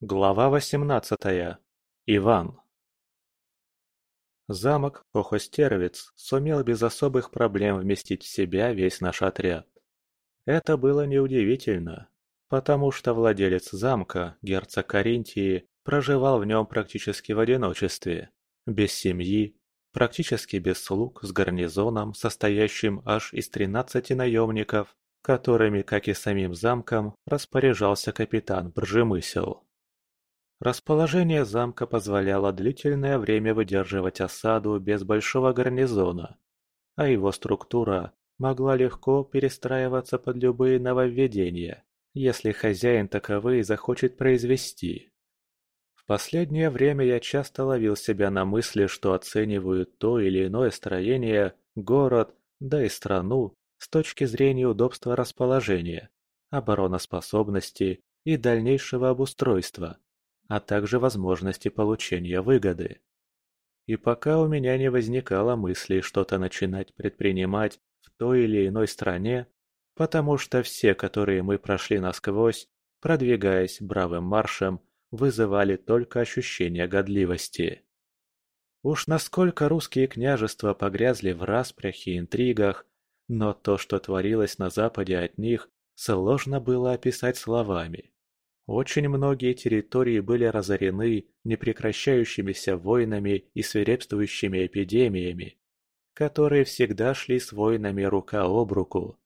Глава восемнадцатая. Иван. Замок Похостеровец сумел без особых проблем вместить в себя весь наш отряд. Это было неудивительно, потому что владелец замка, герцог Каринтии, проживал в нем практически в одиночестве, без семьи, практически без слуг с гарнизоном, состоящим аж из тринадцати наемников, которыми, как и самим замком, распоряжался капитан Бржемысел. Расположение замка позволяло длительное время выдерживать осаду без большого гарнизона, а его структура могла легко перестраиваться под любые нововведения, если хозяин таковые захочет произвести. В последнее время я часто ловил себя на мысли, что оцениваю то или иное строение, город, да и страну с точки зрения удобства расположения, обороноспособности и дальнейшего обустройства, а также возможности получения выгоды. И пока у меня не возникало мысли что-то начинать предпринимать в той или иной стране, потому что все, которые мы прошли насквозь, продвигаясь бравым маршем, вызывали только ощущение годливости. Уж насколько русские княжества погрязли в распрях и интригах, но то, что творилось на западе от них, сложно было описать словами. Очень многие территории были разорены непрекращающимися войнами и свирепствующими эпидемиями, которые всегда шли с войнами рука об руку.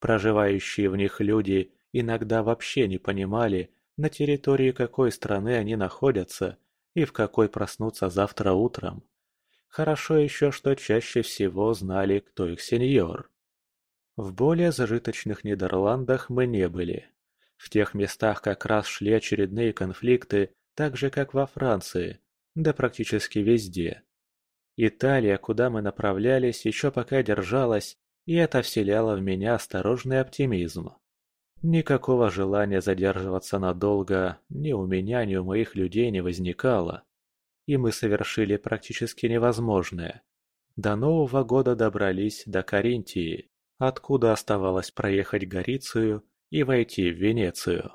Проживающие в них люди иногда вообще не понимали, на территории какой страны они находятся и в какой проснутся завтра утром. Хорошо еще, что чаще всего знали, кто их сеньор. В более зажиточных Нидерландах мы не были. В тех местах как раз шли очередные конфликты, так же как во Франции, да практически везде. Италия, куда мы направлялись, еще пока держалась, и это вселяло в меня осторожный оптимизм. Никакого желания задерживаться надолго ни у меня, ни у моих людей не возникало и мы совершили практически невозможное. До Нового года добрались до Каринтии, откуда оставалось проехать Горицию и войти в Венецию.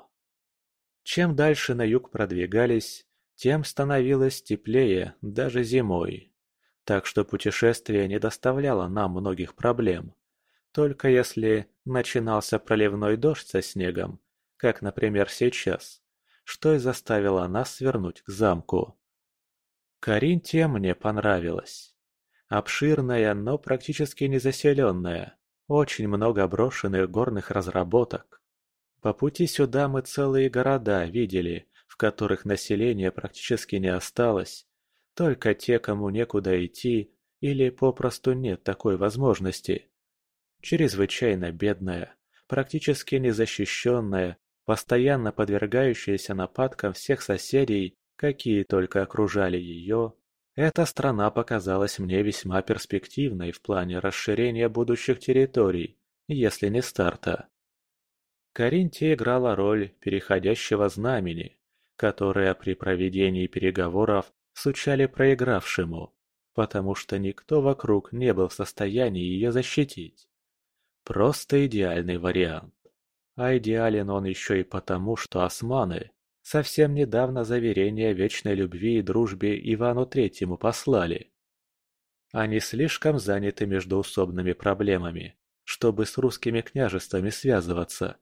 Чем дальше на юг продвигались, тем становилось теплее даже зимой. Так что путешествие не доставляло нам многих проблем. Только если начинался проливной дождь со снегом, как, например, сейчас, что и заставило нас свернуть к замку. Каринтия мне понравилась. Обширная, но практически незаселенная. Очень много брошенных горных разработок. По пути сюда мы целые города видели, в которых население практически не осталось. Только те, кому некуда идти, или попросту нет такой возможности. Чрезвычайно бедная, практически незащищенная, постоянно подвергающаяся нападкам всех соседей какие только окружали ее, эта страна показалась мне весьма перспективной в плане расширения будущих территорий, если не старта. Каринтия играла роль переходящего знамени, которое при проведении переговоров сучали проигравшему, потому что никто вокруг не был в состоянии ее защитить. Просто идеальный вариант. А идеален он еще и потому, что османы Совсем недавно заверения вечной любви и дружбе Ивану Третьему послали. Они слишком заняты междоусобными проблемами, чтобы с русскими княжествами связываться.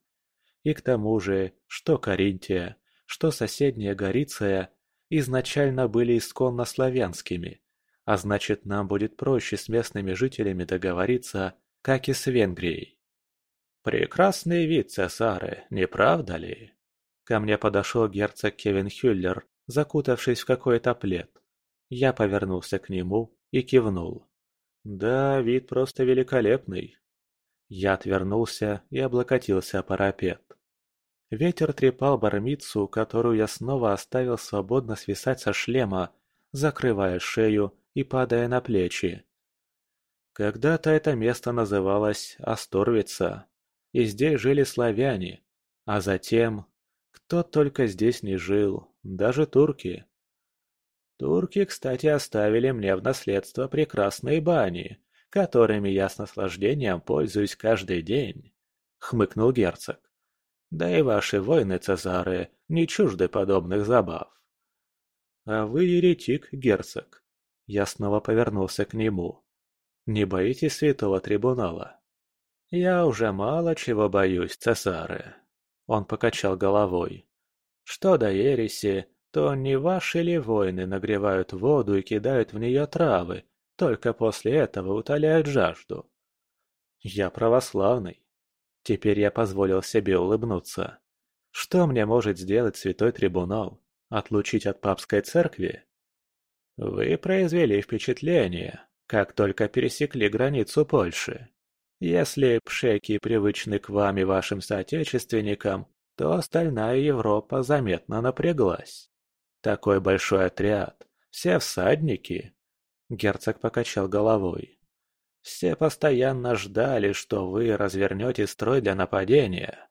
И к тому же, что Каринтия, что соседняя Гориция изначально были исконно славянскими, а значит нам будет проще с местными жителями договориться, как и с Венгрией. Прекрасный вид, цесары, не правда ли? Ко мне подошел герцог Кевин Хюллер, закутавшись в какой-то плед. Я повернулся к нему и кивнул. Да, вид просто великолепный. Я отвернулся и облокотился о парапет. Ветер трепал бармицу, которую я снова оставил свободно свисать со шлема, закрывая шею и падая на плечи. Когда-то это место называлось Асторвица, и здесь жили славяне, а затем кто только здесь не жил, даже турки. Турки, кстати, оставили мне в наследство прекрасные бани, которыми я с наслаждением пользуюсь каждый день, — хмыкнул герцог. Да и ваши воины, Цезары, не чужды подобных забав. А вы еретик, герцог. Я снова повернулся к нему. Не боитесь святого трибунала? Я уже мало чего боюсь, Цесары. Он покачал головой. Что до ереси, то не ваши ли воины нагревают воду и кидают в нее травы, только после этого утоляют жажду? Я православный. Теперь я позволил себе улыбнуться. Что мне может сделать святой трибунал? Отлучить от папской церкви? Вы произвели впечатление, как только пересекли границу Польши. Если пшеки привычны к вам и вашим соотечественникам, то остальная Европа заметно напряглась. Такой большой отряд, все всадники. Герцог покачал головой. Все постоянно ждали, что вы развернете строй для нападения.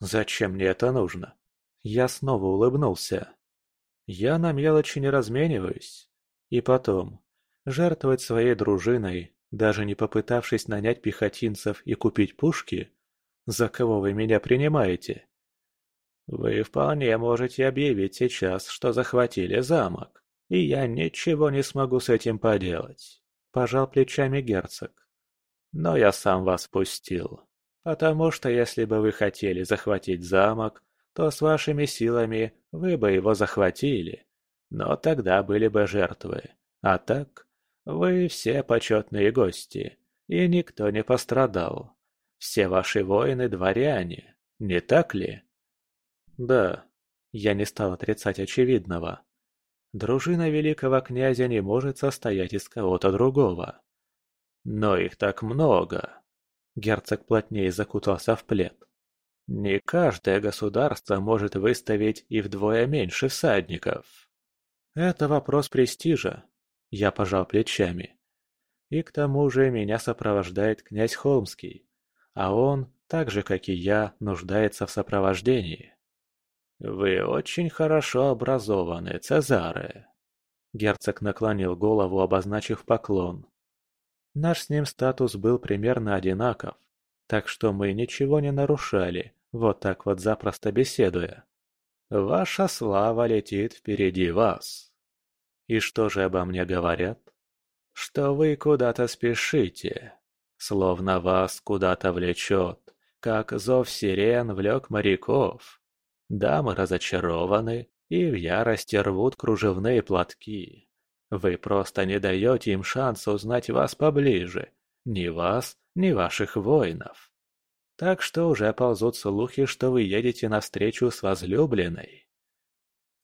Зачем мне это нужно? Я снова улыбнулся. Я на мелочи не размениваюсь. И потом, жертвовать своей дружиной, даже не попытавшись нанять пехотинцев и купить пушки? За кого вы меня принимаете? Вы вполне можете объявить сейчас, что захватили замок, и я ничего не смогу с этим поделать. Пожал плечами герцог. Но я сам вас пустил. Потому что если бы вы хотели захватить замок, то с вашими силами вы бы его захватили. Но тогда были бы жертвы. А так, вы все почетные гости, и никто не пострадал. Все ваши воины дворяне, не так ли? Да, я не стал отрицать очевидного. Дружина великого князя не может состоять из кого-то другого. Но их так много. Герцог плотнее закутался в плед. Не каждое государство может выставить и вдвое меньше всадников. Это вопрос престижа. Я пожал плечами. И к тому же меня сопровождает князь Холмский, а он, так же как и я, нуждается в сопровождении. «Вы очень хорошо образованы, Цезаре!» Герцог наклонил голову, обозначив поклон. Наш с ним статус был примерно одинаков, так что мы ничего не нарушали, вот так вот запросто беседуя. «Ваша слава летит впереди вас!» «И что же обо мне говорят?» «Что вы куда-то спешите, словно вас куда-то влечет, как зов сирен влек моряков, Дамы разочарованы и в ярости рвут кружевные платки. Вы просто не даете им шанса узнать вас поближе. Ни вас, ни ваших воинов. Так что уже ползут слухи, что вы едете навстречу с возлюбленной.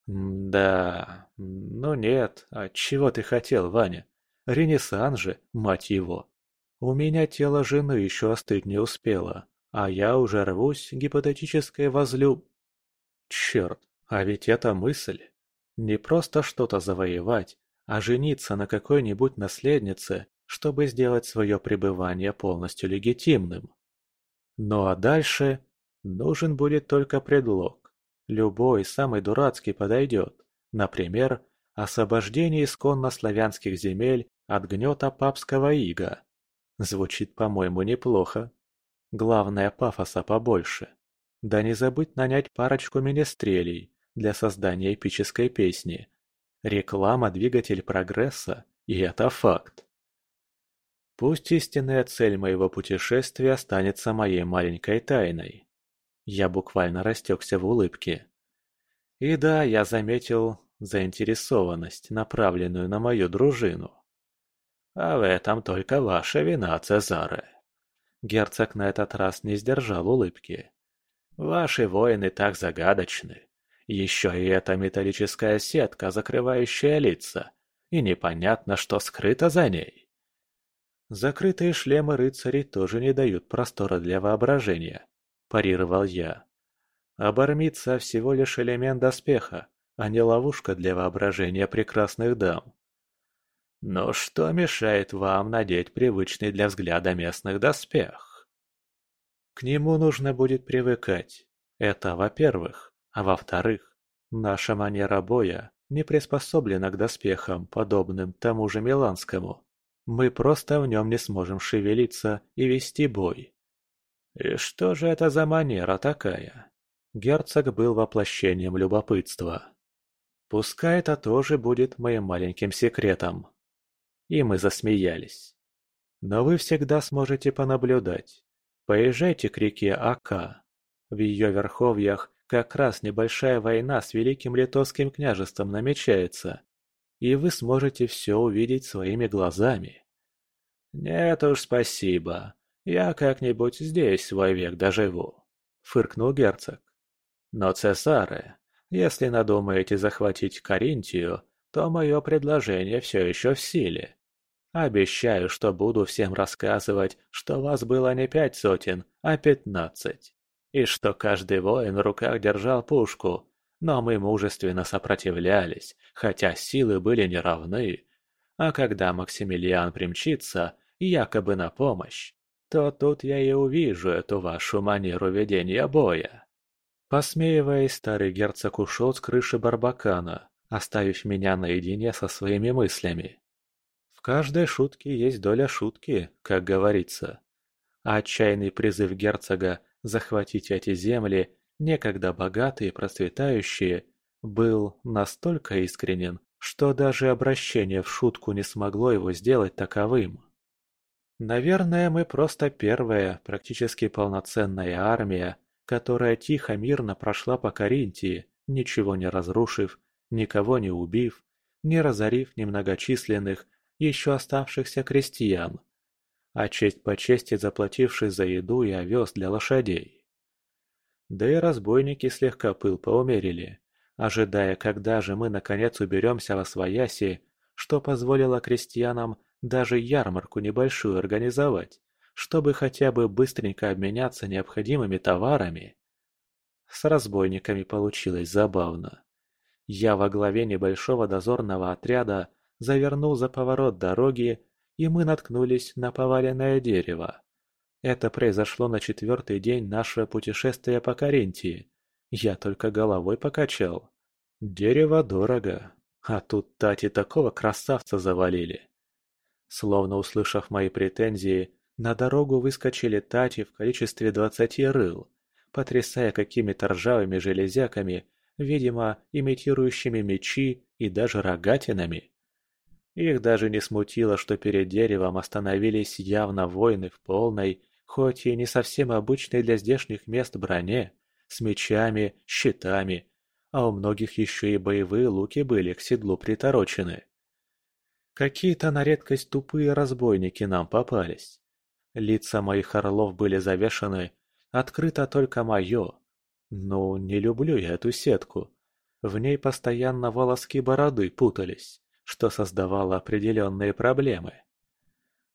Да, ну нет, а чего ты хотел, Ваня? Ренессан же, мать его. У меня тело жены еще остыть не успело, а я уже рвусь гипотетической возлюб... Черт, а ведь это мысль. Не просто что-то завоевать, а жениться на какой-нибудь наследнице, чтобы сделать свое пребывание полностью легитимным. Ну а дальше нужен будет только предлог. Любой, самый дурацкий подойдет. Например, освобождение исконно славянских земель от гнета папского ига. Звучит, по-моему, неплохо. Главное, пафоса побольше. Да не забыть нанять парочку министрелей для создания эпической песни. Реклама – двигатель прогресса, и это факт. Пусть истинная цель моего путешествия останется моей маленькой тайной. Я буквально растекся в улыбке. И да, я заметил заинтересованность, направленную на мою дружину. А в этом только ваша вина, Цезаре. Герцог на этот раз не сдержал улыбки. Ваши воины так загадочны. Еще и эта металлическая сетка, закрывающая лица. И непонятно, что скрыто за ней. Закрытые шлемы рыцарей тоже не дают простора для воображения, парировал я. Обормиться всего лишь элемент доспеха, а не ловушка для воображения прекрасных дам. Но что мешает вам надеть привычный для взгляда местных доспех? К нему нужно будет привыкать. Это во-первых. А во-вторых, наша манера боя не приспособлена к доспехам, подобным тому же Миланскому. Мы просто в нем не сможем шевелиться и вести бой. И что же это за манера такая? Герцог был воплощением любопытства. Пускай это тоже будет моим маленьким секретом. И мы засмеялись. Но вы всегда сможете понаблюдать. Поезжайте к реке Ака. В ее верховьях как раз небольшая война с Великим Литовским княжеством намечается. И вы сможете все увидеть своими глазами. Нет уж, спасибо. Я как-нибудь здесь свой век доживу. Фыркнул герцог. Но, цесары, если надумаете захватить Каринтию, то мое предложение все еще в силе. Обещаю, что буду всем рассказывать, что вас было не пять сотен, а пятнадцать. И что каждый воин в руках держал пушку, но мы мужественно сопротивлялись, хотя силы были неравны. А когда Максимилиан примчится, якобы на помощь, то тут я и увижу эту вашу манеру ведения боя. Посмеиваясь, старый герцог ушел с крыши Барбакана, оставив меня наедине со своими мыслями. В каждой шутке есть доля шутки, как говорится. А отчаянный призыв герцога захватить эти земли, некогда богатые и процветающие, был настолько искренен, что даже обращение в шутку не смогло его сделать таковым. Наверное, мы просто первая, практически полноценная армия, которая тихо мирно прошла по Каринтии, ничего не разрушив, никого не убив, не разорив немногочисленных, еще оставшихся крестьян, а честь по чести заплативший за еду и овес для лошадей. Да и разбойники слегка пыл поумерили, ожидая, когда же мы наконец уберемся во свояси, что позволило крестьянам даже ярмарку небольшую организовать, чтобы хотя бы быстренько обменяться необходимыми товарами. С разбойниками получилось забавно. Я во главе небольшого дозорного отряда завернул за поворот дороги, и мы наткнулись на поваленное дерево. Это произошло на четвертый день нашего путешествия по Карентии. Я только головой покачал. Дерево дорого, а тут Тати такого красавца завалили. Словно услышав мои претензии, на дорогу выскочили тати в количестве двадцати рыл, потрясая какими-то ржавыми железяками, видимо, имитирующими мечи и даже рогатинами. Их даже не смутило, что перед деревом остановились явно воины в полной, хоть и не совсем обычной для здешних мест броне, с мечами, щитами, а у многих еще и боевые луки были к седлу приторочены. Какие-то на редкость тупые разбойники нам попались. Лица моих орлов были завешаны, открыто только мое. Ну, не люблю я эту сетку. В ней постоянно волоски бороды путались, что создавало определенные проблемы.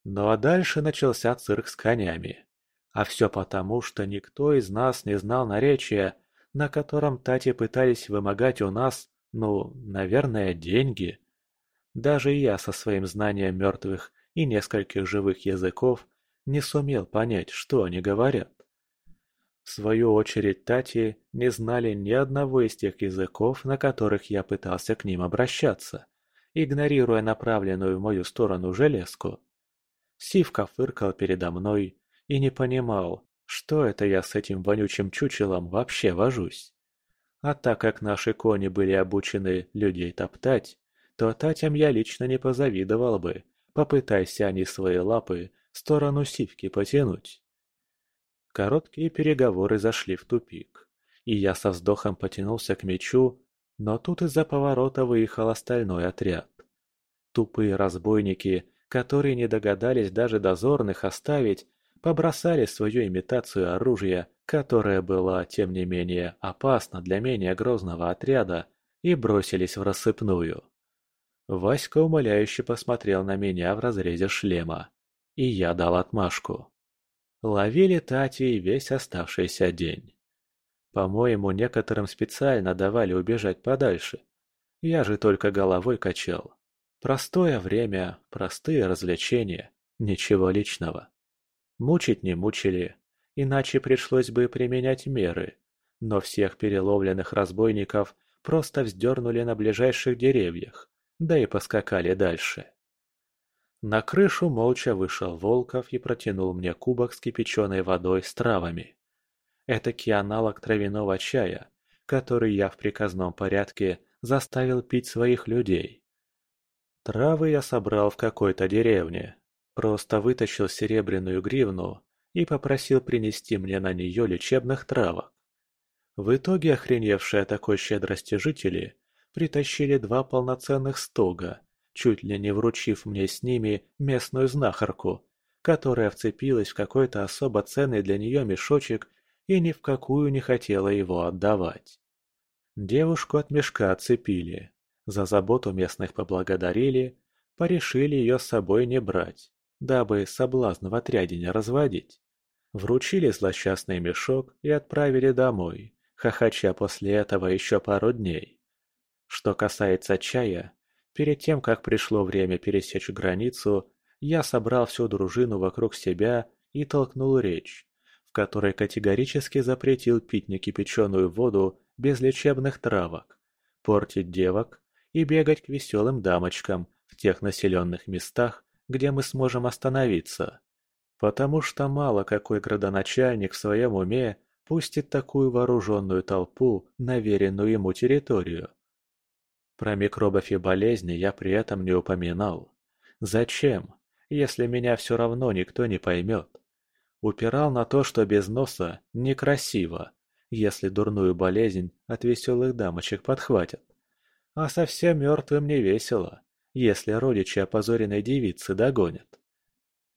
Ну а дальше начался цирк с конями. А все потому, что никто из нас не знал наречия, на котором Тати пытались вымогать у нас, ну, наверное, деньги. Даже я со своим знанием мертвых и нескольких живых языков не сумел понять, что они говорят. В свою очередь Тати не знали ни одного из тех языков, на которых я пытался к ним обращаться, игнорируя направленную в мою сторону железку. Сивка фыркал передо мной и не понимал, что это я с этим вонючим чучелом вообще вожусь. А так как наши кони были обучены людей топтать, то Татям я лично не позавидовал бы, попытайся они свои лапы сторону сивки потянуть. Короткие переговоры зашли в тупик, и я со вздохом потянулся к мечу, но тут из-за поворота выехал остальной отряд. Тупые разбойники, которые не догадались даже дозорных оставить, побросали свою имитацию оружия, которая была, тем не менее, опасна для менее грозного отряда, и бросились в рассыпную. Васька умоляюще посмотрел на меня в разрезе шлема и я дал отмашку. Ловили Тати весь оставшийся день. По-моему, некоторым специально давали убежать подальше. Я же только головой качал. Простое время, простые развлечения, ничего личного. Мучить не мучили, иначе пришлось бы применять меры. Но всех переловленных разбойников просто вздернули на ближайших деревьях, да и поскакали дальше. На крышу молча вышел Волков и протянул мне кубок с кипяченой водой с травами. Этакий аналог травяного чая, который я в приказном порядке заставил пить своих людей. Травы я собрал в какой-то деревне, просто вытащил серебряную гривну и попросил принести мне на нее лечебных травок. В итоге охреневшие такой щедрости жители притащили два полноценных стога, чуть ли не вручив мне с ними местную знахарку, которая вцепилась в какой-то особо ценный для нее мешочек и ни в какую не хотела его отдавать. Девушку от мешка отцепили, за заботу местных поблагодарили, порешили ее с собой не брать, дабы соблазн в отряде не разводить. Вручили злосчастный мешок и отправили домой, хохоча после этого еще пару дней. Что касается чая, перед тем, как пришло время пересечь границу, я собрал всю дружину вокруг себя и толкнул речь, в которой категорически запретил пить некипяченую воду без лечебных травок, портить девок и бегать к веселым дамочкам в тех населенных местах, где мы сможем остановиться. Потому что мало какой градоначальник в своем уме пустит такую вооруженную толпу на веренную ему территорию. Про микробов и болезни я при этом не упоминал. Зачем, если меня все равно никто не поймет? Упирал на то, что без носа некрасиво, если дурную болезнь от веселых дамочек подхватят. А совсем мертвым не весело, если родичи опозоренной девицы догонят.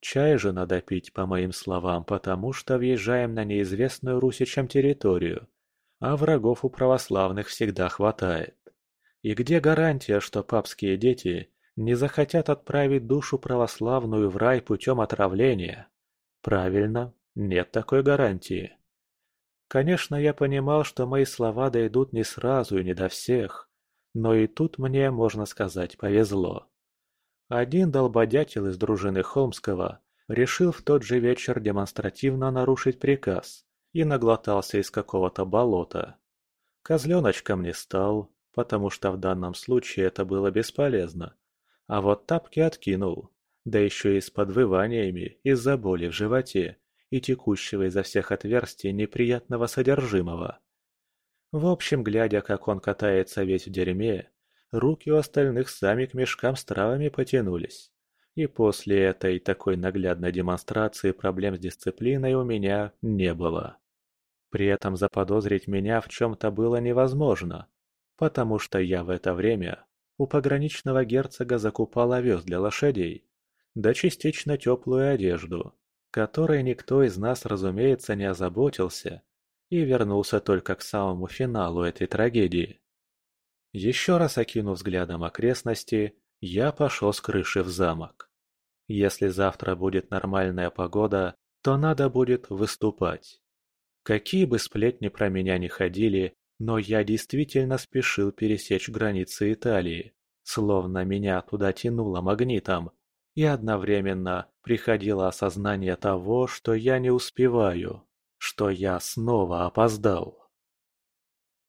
Чай же надо пить, по моим словам, потому что въезжаем на неизвестную русичам территорию, а врагов у православных всегда хватает. И где гарантия, что папские дети не захотят отправить душу православную в рай путем отравления? Правильно, нет такой гарантии. Конечно, я понимал, что мои слова дойдут не сразу и не до всех, но и тут мне, можно сказать, повезло. Один долбодятел из дружины Холмского решил в тот же вечер демонстративно нарушить приказ и наглотался из какого-то болота. Козленочком не стал, потому что в данном случае это было бесполезно. А вот тапки откинул, да еще и с подвываниями из-за боли в животе и текущего изо всех отверстий неприятного содержимого. В общем, глядя, как он катается весь в дерьме, руки у остальных сами к мешкам с травами потянулись. И после этой такой наглядной демонстрации проблем с дисциплиной у меня не было. При этом заподозрить меня в чем-то было невозможно, потому что я в это время у пограничного герцога закупал овес для лошадей, да частично теплую одежду, которой никто из нас, разумеется, не озаботился и вернулся только к самому финалу этой трагедии. Еще раз окинув взглядом окрестности, я пошел с крыши в замок. Если завтра будет нормальная погода, то надо будет выступать. Какие бы сплетни про меня ни ходили, но я действительно спешил пересечь границы Италии, словно меня туда тянуло магнитом, и одновременно приходило осознание того, что я не успеваю что я снова опоздал.